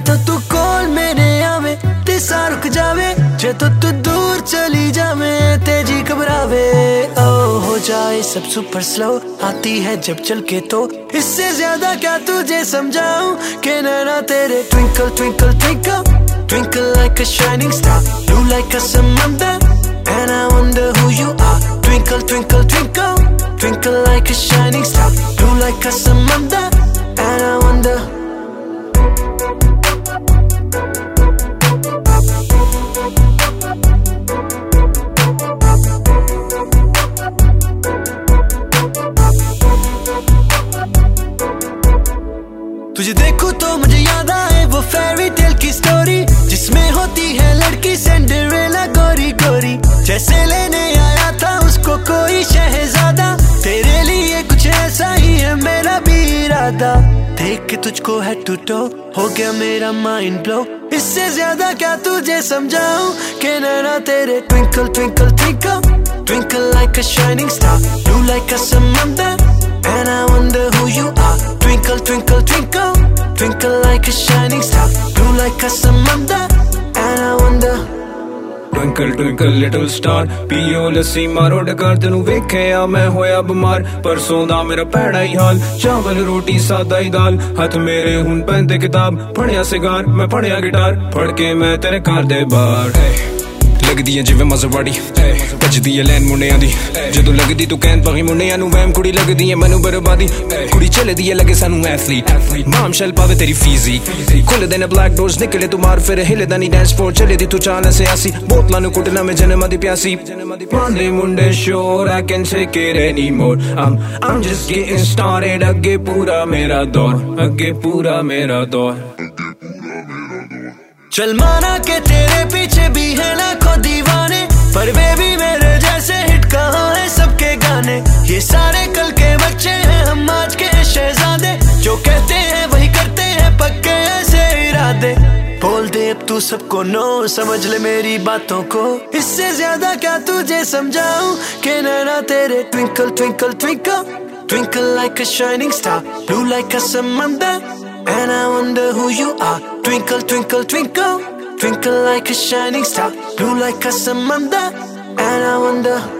तो तू कॉल मेरे आवे, ते सा रुक जावे। जे तो तू दूर चली जावे, तेज़ी घबरावे। ओ, हो जाए सब सुपर स्लो आती है जब चल के तो। इससे ज़्यादा क्या तुझे समझाऊं? के ना तेरे twinkle twinkle twinkle twinkle like a shining star you like a समंदर and I wonder who you are twinkle twinkle twinkle twinkle like a shining star you like a समंदर एंड आई वंडर तुझे देखो तो मुझे याद आए वो fairy tale की स्टोरी जिसमें होती है लड़की सेंडरेला गोरी गोरी। जैसे लेने आया था उसको कोई शहजादा। तेरे लिए कुछ ऐसा ही है मेरा भी इरादा। देख के तुझको है टूटो, हो गया मेरा माइंड ब्लो इससे ज़्यादा क्या तुझे समझाऊं? के नैना तेरे twinkle twinkle twinkle twinkle like a shining star blue like a समंदर blue like a. And I wonder. Twinkle twinkle little star ਪੀਓ ਲੱਸੀ ਮਾਰੋ ਡਕਾਰ ਤੈਨੂੰ ਵੇਖਿਆ ਮੈਂ ਹੋਇਆ ਬਿਮਾਰ ਪਰਸੋਂ ਦਾ ਮੇਰਾ ਭੈੜਾ ਹੀ ਹਾਲ ਚਾਵਲ ਰੋਟੀ ਸਾਦਾ ਹੀ ਦਾਲ ਹੱਥ ਮੇਰੇ ਹੁਣ ਪੈਂਦੇ ਕਿਤਾਬ ਫੜਿਆ ਸਿਗਾਰ ਮੈਂ ਫੜਿਆ ਗਿਟਾਰ ਫੜ ਕੇ ਮੈਂ ਤੇਰੇ ਘਰ ਦੇ ਬਾਹਰ ਲੱਗਦੀ ਐ ਜਿਵੇਂ ਮਜ਼ਵਾੜੀ ਭੱਜਦੀ ਐ ਲੈਨ ਮੁੰਡਿਆਂ ਦੀ। ਜਦੋਂ ਲੱਗਦੀ ਤੂੰ ਕਹਿਣ ਪਗੀ ਮੁੰਡਿਆਂ ਨੂੰ ਵਹਿਮ ਕੁੜੀ ਲੱਗਦੀ ਐ ਮੈਨੂੰ ਬਰਬਾਦੀ। ਕੁੜੀ ਚੱਲਦੀ ਐ ਲੱਗੇ ਸਾਨੂੰ ਐਥਲੀਟ ਮਾਮ ਸ਼ੈਲ ਪਾਵੇ ਤੇਰੀ ਫੀਜ਼ੀ ਖੁੱਲਦੇ ਨੇ ਬਲੈਕ ਡੋਰਸ ਨਿਕਲੇ ਤੂੰ ਮਾਰ ਫਿਰ ਹਿਲਦਾ ਨਹੀਂ ਡਾਂਸ ਫਲੋਰ ਚੱਲਦੀ ਤੂੰ ਚਾਲ ਸਿਆਸੀ। ਬੋਤਲਾਂ ਨੂੰ ਕੁੱਟਣਾ ਮੈਂ ਜਨਮ ਦੀ ਪਿਆਸੀ। ਮਾਂਦੇ ਮੁੰਡੇ ਸ਼ੋਰ I can take it anymore. I'm I'm just getting started ਅੱਗੇ ਪੂਰਾ ਮੇਰਾ ਦੌਰ। ਅੱਗੇ ਪੂਰਾ ਮੇਰਾ ਦੌਰ। चल माना के तेरे पीछे भी है लाखों दीवाने, पर वे भी मेरे जैसे हिट कहा है सबके गाने? ये सारे कल के बच्चे हैं हम आज के शहजादे, जो कहते हैं वही करते हैं पक्के ऐसे इरादे। बोल दे अब तू सबको नो, समझ ले मेरी बातों को। इससे ज़्यादा क्या तुझे समझाऊं? के नैना तेरे twinkle twinkle twinkle twinkle like a shining star blue like a समंदर And I wonder who you are. Twinkle, twinkle, twinkle. Twinkle like a shining star. Blue like a samanda. And I wonder.